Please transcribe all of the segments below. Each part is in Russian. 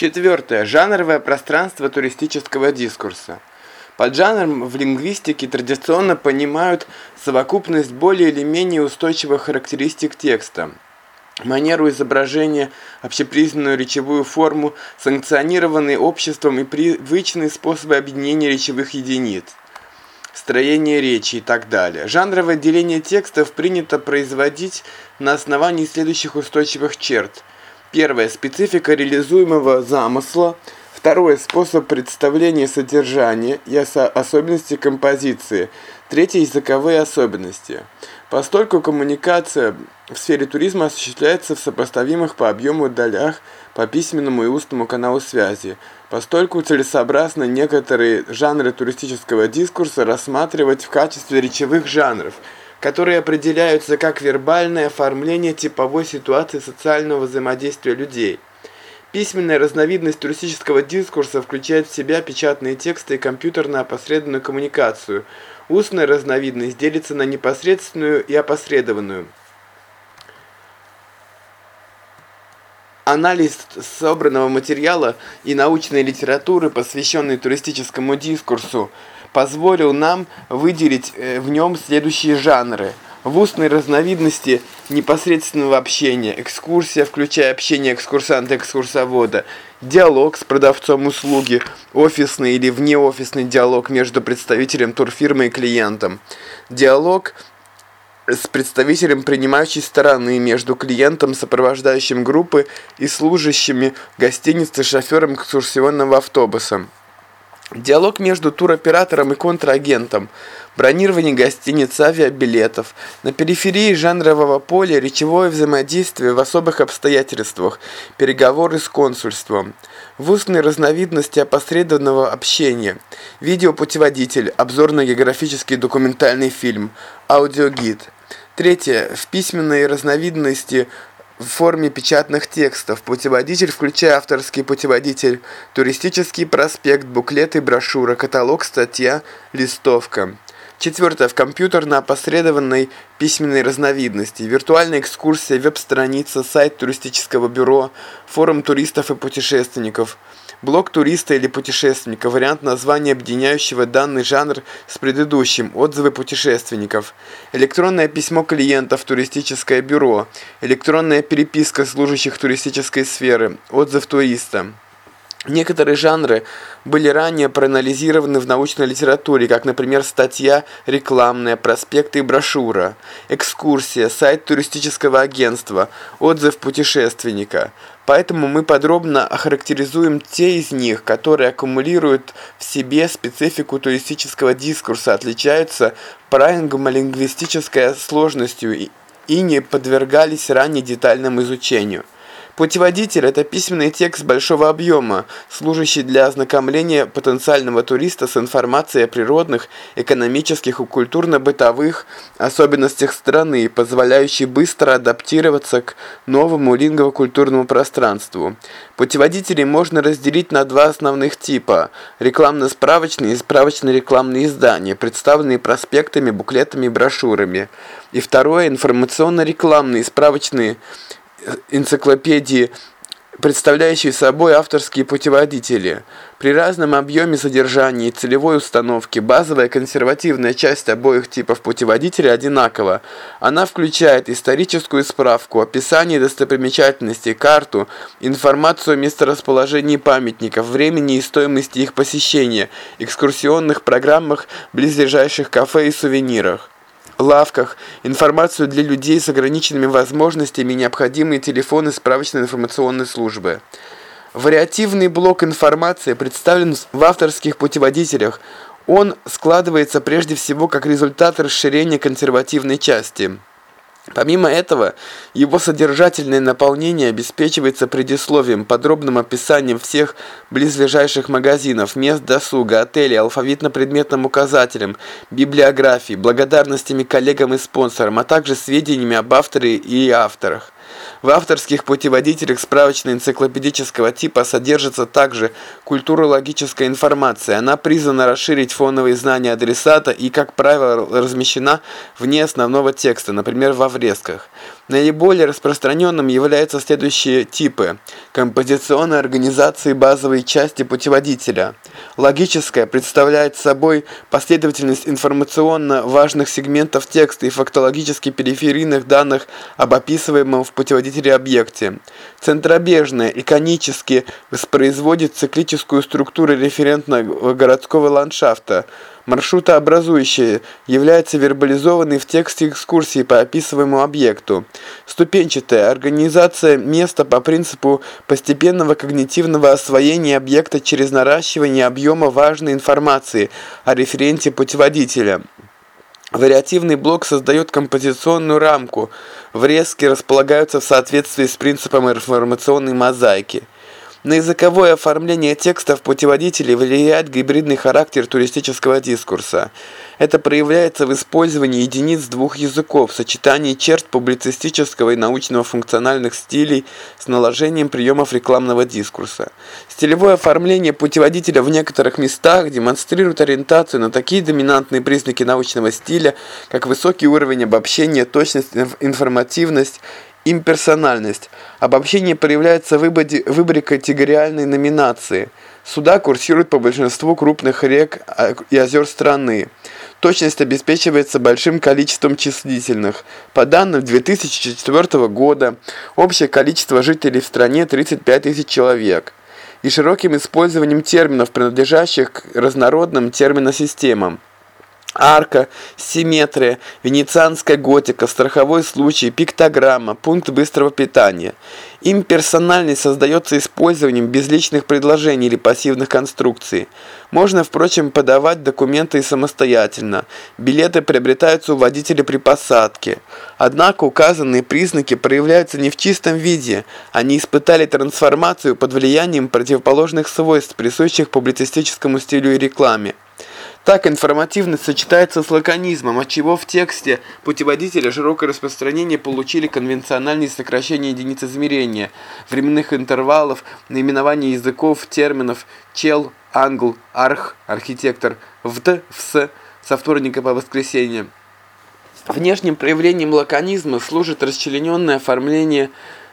Четвертое. Жанровое пространство туристического дискурса. Под жанром в лингвистике традиционно понимают совокупность более или менее устойчивых характеристик текста, манеру изображения, общепризнанную речевую форму, санкционированные обществом и привычные способы объединения речевых единиц, строение речи и так далее. Жанровое деление текстов принято производить на основании следующих устойчивых черт. Первое. Специфика реализуемого замысла – Второе – способ представления содержания и особенности композиции. Третье – языковые особенности. Постольку коммуникация в сфере туризма осуществляется в сопоставимых по объему долях по письменному и устному каналу связи. Постольку целесообразно некоторые жанры туристического дискурса рассматривать в качестве речевых жанров, которые определяются как вербальное оформление типовой ситуации социального взаимодействия людей – Письменная разновидность туристического дискурса включает в себя печатные тексты и компьютерно-опосредованную коммуникацию. Устная разновидность делится на непосредственную и опосредованную. Анализ собранного материала и научной литературы, посвященной туристическому дискурсу, позволил нам выделить э, в нем следующие жанры – в устной разновидности непосредственного общения, экскурсия, включая общение экскурсанта-экскурсовода, диалог с продавцом услуги, офисный или внеофисный диалог между представителем турфирмы и клиентом, диалог с представителем принимающей стороны между клиентом, сопровождающим группы и служащими гостиницы шофером экскурсионного автобуса. Диалог между туроператором и контрагентом, бронирование гостиниц, авиабилетов. На периферии жанрового поля речевое взаимодействие в особых обстоятельствах, переговоры с консульством. В устной разновидности опосредованного общения. Видеопутеводитель, обзорно-географический документальный фильм, аудиогид. Третье. В письменной разновидности в форме печатных текстов, путеводитель, включая авторский путеводитель, туристический проспект, буклеты, брошюра, каталог, статья, листовка. Четвертое. В компьютерно-опосредованной письменной разновидности. Виртуальная экскурсия, веб-страница, сайт туристического бюро, форум туристов и путешественников – Блог туриста или путешественника. Вариант названия, объединяющего данный жанр с предыдущим. Отзывы путешественников. Электронное письмо клиентов. Туристическое бюро. Электронная переписка служащих туристической сферы. Отзыв туриста. Некоторые жанры были ранее проанализированы в научной литературе, как, например, статья рекламная, проспекты и брошюра, экскурсия, сайт туристического агентства, отзыв путешественника. Поэтому мы подробно охарактеризуем те из них, которые аккумулируют в себе специфику туристического дискурса, отличаются паралингволингвистической сложностью и не подвергались ранее детальному изучению. Путеводитель – это письменный текст большого объема, служащий для ознакомления потенциального туриста с информацией о природных, экономических и культурно-бытовых особенностях страны, позволяющий быстро адаптироваться к новому лингово-культурному пространству. Путеводители можно разделить на два основных типа – рекламно-справочные и справочно-рекламные издания, представленные проспектами, буклетами и брошюрами. И второе – информационно-рекламные справочные энциклопедии, представляющие собой авторские путеводители. При разном объеме содержания и целевой установки базовая консервативная часть обоих типов путеводителя одинакова. Она включает историческую справку, описание достопримечательностей, карту, информацию о месторасположении памятников, времени и стоимости их посещения, экскурсионных программах, близлежащих кафе и сувенирах лавках, информацию для людей с ограниченными возможностями необходимые телефоны справочной информационной службы. Вариативный блок информации представлен в авторских путеводителях. Он складывается прежде всего как результат расширения консервативной части. Помимо этого, его содержательное наполнение обеспечивается предисловием, подробным описанием всех близлежащих магазинов, мест досуга, отелей, алфавитно-предметным указателем, библиографией, благодарностями коллегам и спонсорам, а также сведениями об авторе и авторах. В авторских путеводителях справочно-энциклопедического типа содержится также культурологическая информация. Она призвана расширить фоновые знания адресата и, как правило, размещена вне основного текста, например, во врезках. Наиболее распространенным являются следующие типы. Композиционная организация базовой части путеводителя. Логическая представляет собой последовательность информационно важных сегментов текста и фактологически периферийных данных об описываемом в путеводителе объекте. Центробежная иконически воспроизводит циклическую структуру референтного городского ландшафта – Маршрутообразующее является вербализованной в тексте экскурсии по описываемому объекту. Ступенчатая организация места по принципу постепенного когнитивного освоения объекта через наращивание объема важной информации о референте путеводителя. Вариативный блок создает композиционную рамку. Врезки располагаются в соответствии с принципом информационной мозаики. На языковое оформление текстов путеводителей влияет гибридный характер туристического дискурса. Это проявляется в использовании единиц двух языков, сочетании черт публицистического и научного функциональных стилей с наложением приемов рекламного дискурса. Стилевое оформление путеводителя в некоторых местах демонстрирует ориентацию на такие доминантные признаки научного стиля, как высокий уровень обобщения, точность, информативность Имперсональность. Обобщение проявляется в выборе, выборе категориальной номинации. Суда курсируют по большинству крупных рек а, и озер страны. Точность обеспечивается большим количеством числительных. По данным 2004 года, общее количество жителей в стране 35 тысяч человек. И широким использованием терминов, принадлежащих к разнородным терминосистемам арка, симметрия, венецианская готика, страховой случай, пиктограмма, пункт быстрого питания. Имперсональность создается использованием безличных предложений или пассивных конструкций. Можно, впрочем, подавать документы и самостоятельно. Билеты приобретаются у водителя при посадке. Однако указанные признаки проявляются не в чистом виде. Они испытали трансформацию под влиянием противоположных свойств, присущих публицистическому стилю и рекламе. Так информативность сочетается с лаконизмом, отчего в тексте путеводителя широкое распространение получили конвенциональные сокращения единиц измерения, временных интервалов, наименования языков, терминов, чел, англ, арх, архитектор, вд, вс, со вторника по воскресенье. Внешним проявлением лаконизма служит расчлененное оформление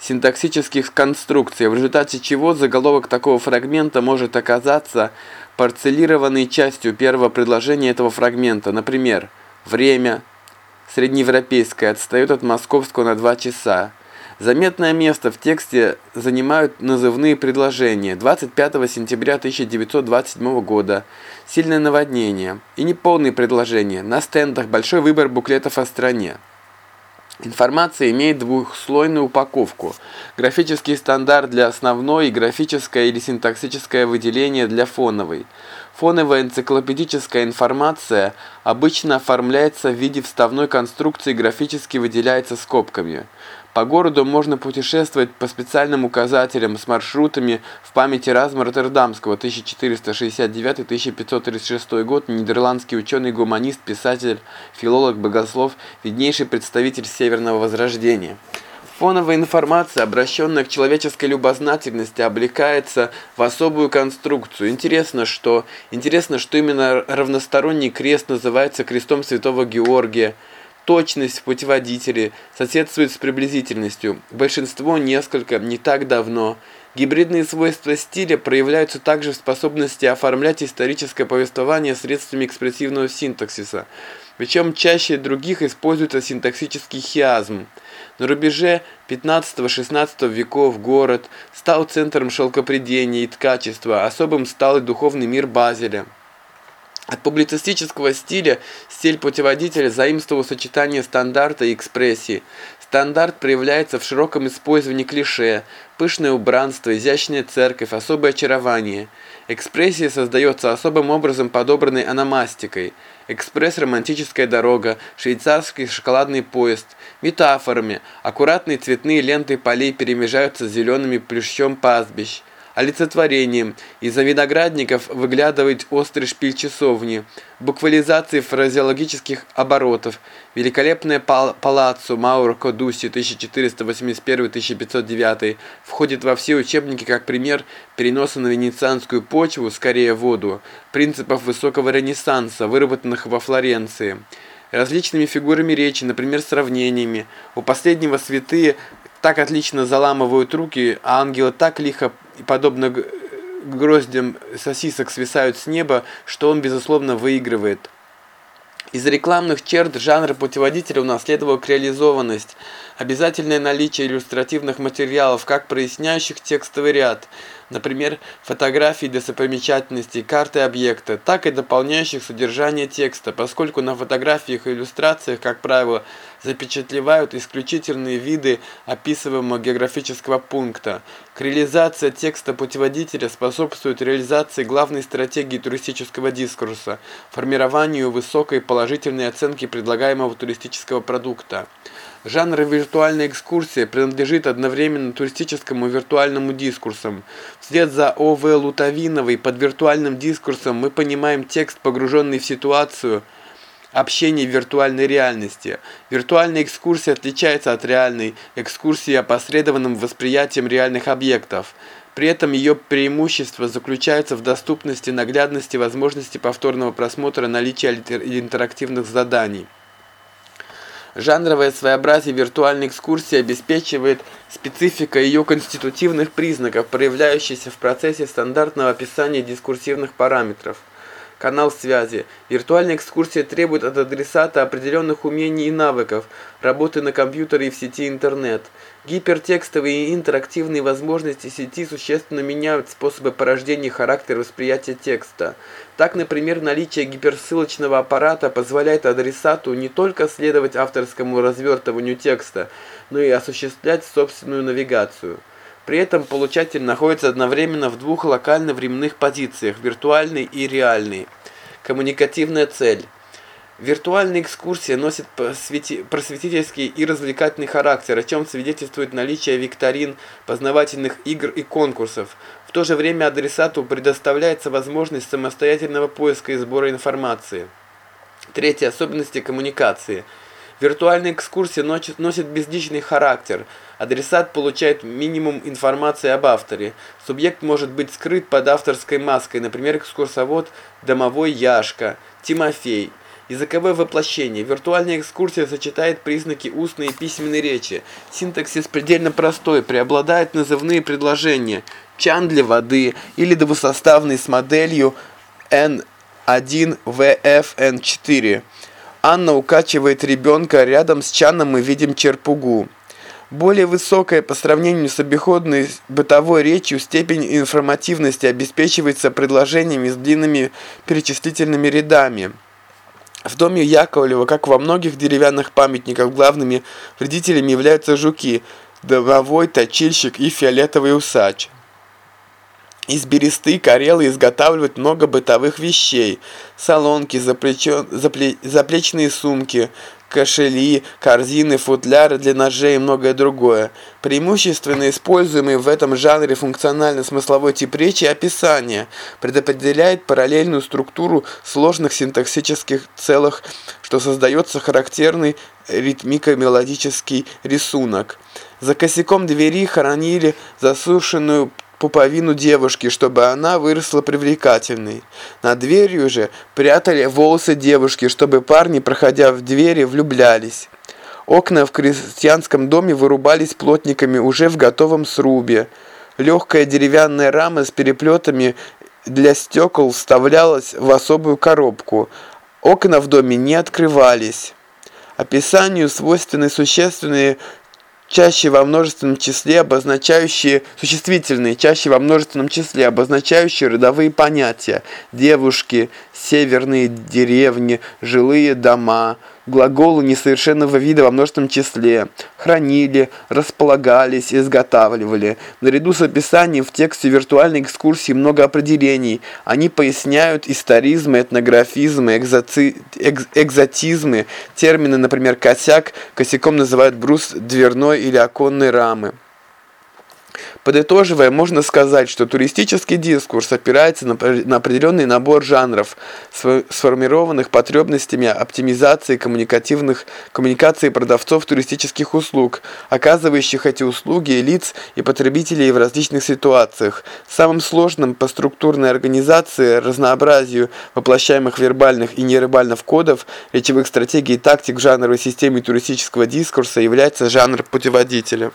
синтаксических конструкций, в результате чего заголовок такого фрагмента может оказаться парцелированной частью первого предложения этого фрагмента. Например, время среднеевропейское отстает от московского на 2 часа. Заметное место в тексте занимают назывные предложения 25 сентября 1927 года, сильное наводнение и неполные предложения, на стендах большой выбор буклетов о стране. Информация имеет двухслойную упаковку. Графический стандарт для основной и графическое или синтаксическое выделение для фоновой. Фоновая энциклопедическая информация обычно оформляется в виде вставной конструкции и графически выделяется скобками. По городу можно путешествовать по специальным указателям с маршрутами в памяти Разма Роттердамского 1469-1536 год, нидерландский ученый-гуманист, писатель, филолог, богослов, виднейший представитель Северного Возрождения. Фоновая информация, обращенная к человеческой любознательности, облекается в особую конструкцию. Интересно, что, интересно, что именно равносторонний крест называется крестом Святого Георгия – Точность в путеводителе соседствует с приблизительностью. Большинство несколько, не так давно. Гибридные свойства стиля проявляются также в способности оформлять историческое повествование средствами экспрессивного синтаксиса. Причем чаще других используется синтаксический хиазм. На рубеже 15-16 веков город стал центром шелкопредения и ткачества, особым стал и духовный мир Базеля. От публицистического стиля стиль путеводителя заимствовал сочетание стандарта и экспрессии. Стандарт проявляется в широком использовании клише, пышное убранство, изящная церковь, особое очарование. Экспрессия создается особым образом подобранной аномастикой. Экспресс «Романтическая дорога», швейцарский шоколадный поезд. Метафорами. Аккуратные цветные ленты полей перемежаются с зелеными плющом пастбищ. Олицетворением. Из-за виноградников выглядывает острый шпиль часовни, буквализации фразеологических оборотов, великолепное пал палаццо Мауро Кодуси 1481-1509 входит во все учебники как пример переноса на венецианскую почву, скорее воду, принципов высокого ренессанса, выработанных во Флоренции различными фигурами речи, например, сравнениями. У последнего святые так отлично заламывают руки, а ангелы так лихо и подобно гроздям сосисок свисают с неба, что он, безусловно, выигрывает. Из рекламных черт жанра путеводителя унаследовал реализованность, обязательное наличие иллюстративных материалов, как проясняющих текстовый ряд – например, фотографии достопримечательностей, карты объекта, так и дополняющих содержание текста, поскольку на фотографиях и иллюстрациях, как правило, запечатлевают исключительные виды описываемого географического пункта. К реализации текста путеводителя способствует реализации главной стратегии туристического дискурса – формированию высокой положительной оценки предлагаемого туристического продукта. Жанр виртуальная экскурсия принадлежит одновременно туристическому и виртуальному дискурсам. Вслед за О.В. Лутовиновой под виртуальным дискурсом мы понимаем текст, погруженный в ситуацию общения в виртуальной реальности. Виртуальная экскурсия отличается от реальной экскурсии опосредованным восприятием реальных объектов. При этом ее преимущество заключается в доступности, наглядности, возможности повторного просмотра, наличия интерактивных заданий. Жанровое своеобразие виртуальной экскурсии обеспечивает специфика ее конститутивных признаков, проявляющихся в процессе стандартного описания дискурсивных параметров. Канал связи. Виртуальная экскурсия требует от адресата определенных умений и навыков, работы на компьютере и в сети интернет. Гипертекстовые и интерактивные возможности сети существенно меняют способы порождения и характер восприятия текста. Так, например, наличие гиперссылочного аппарата позволяет адресату не только следовать авторскому развертыванию текста, но и осуществлять собственную навигацию. При этом получатель находится одновременно в двух локально-временных позициях – виртуальной и реальной. Коммуникативная цель – Виртуальная экскурсия носит просветительский и развлекательный характер, о чем свидетельствует наличие викторин, познавательных игр и конкурсов. В то же время адресату предоставляется возможность самостоятельного поиска и сбора информации. Третья особенность коммуникации. Виртуальная экскурсия носит безличный характер. Адресат получает минимум информации об авторе. Субъект может быть скрыт под авторской маской, например, экскурсовод «Домовой Яшка», «Тимофей». Языковое воплощение. Виртуальная экскурсия сочетает признаки устной и письменной речи. Синтаксис предельно простой, преобладают назывные предложения. Чан для воды или двусоставный с моделью N1VFN4. Анна укачивает ребенка, рядом с чаном мы видим черпугу. Более высокая по сравнению с обиходной бытовой речью степень информативности обеспечивается предложениями с длинными перечислительными рядами. В доме Яковлева, как во многих деревянных памятниках, главными вредителями являются жуки, домовой точильщик и фиолетовый усач. Из бересты карелы изготавливают много бытовых вещей. Солонки, запле, заплечные сумки, кошели, корзины, футляры для ножей и многое другое. Преимущественно используемый в этом жанре функционально-смысловой тип речи описание предопределяет параллельную структуру сложных синтаксических целых, что создается характерный ритмико-мелодический рисунок. За косяком двери хоронили засушенную пуповину девушки, чтобы она выросла привлекательной. Над дверью же прятали волосы девушки, чтобы парни, проходя в двери, влюблялись. Окна в крестьянском доме вырубались плотниками уже в готовом срубе. Легкая деревянная рама с переплетами для стекол вставлялась в особую коробку. Окна в доме не открывались. Описанию свойственны существенные чаще во множественном числе обозначающие существительные, чаще во множественном числе обозначающие родовые понятия: девушки, северные деревни, жилые дома, глаголы несовершенного вида во множественном числе, хранили, располагались, изготавливали. Наряду с описанием в тексте виртуальной экскурсии много определений. Они поясняют историзмы, этнографизмы, экзоци... экз... экзотизмы, термины, например, косяк, косяком называют брус дверной или оконной рамы. Подытоживая, можно сказать, что туристический дискурс опирается на, на определенный набор жанров, сформированных потребностями оптимизации коммуникативных коммуникации продавцов туристических услуг, оказывающих эти услуги лиц и потребителей в различных ситуациях. Самым сложным по структурной организации, разнообразию воплощаемых вербальных и невербальных кодов, речевых стратегий и тактик в жанровой системе туристического дискурса является жанр путеводителя.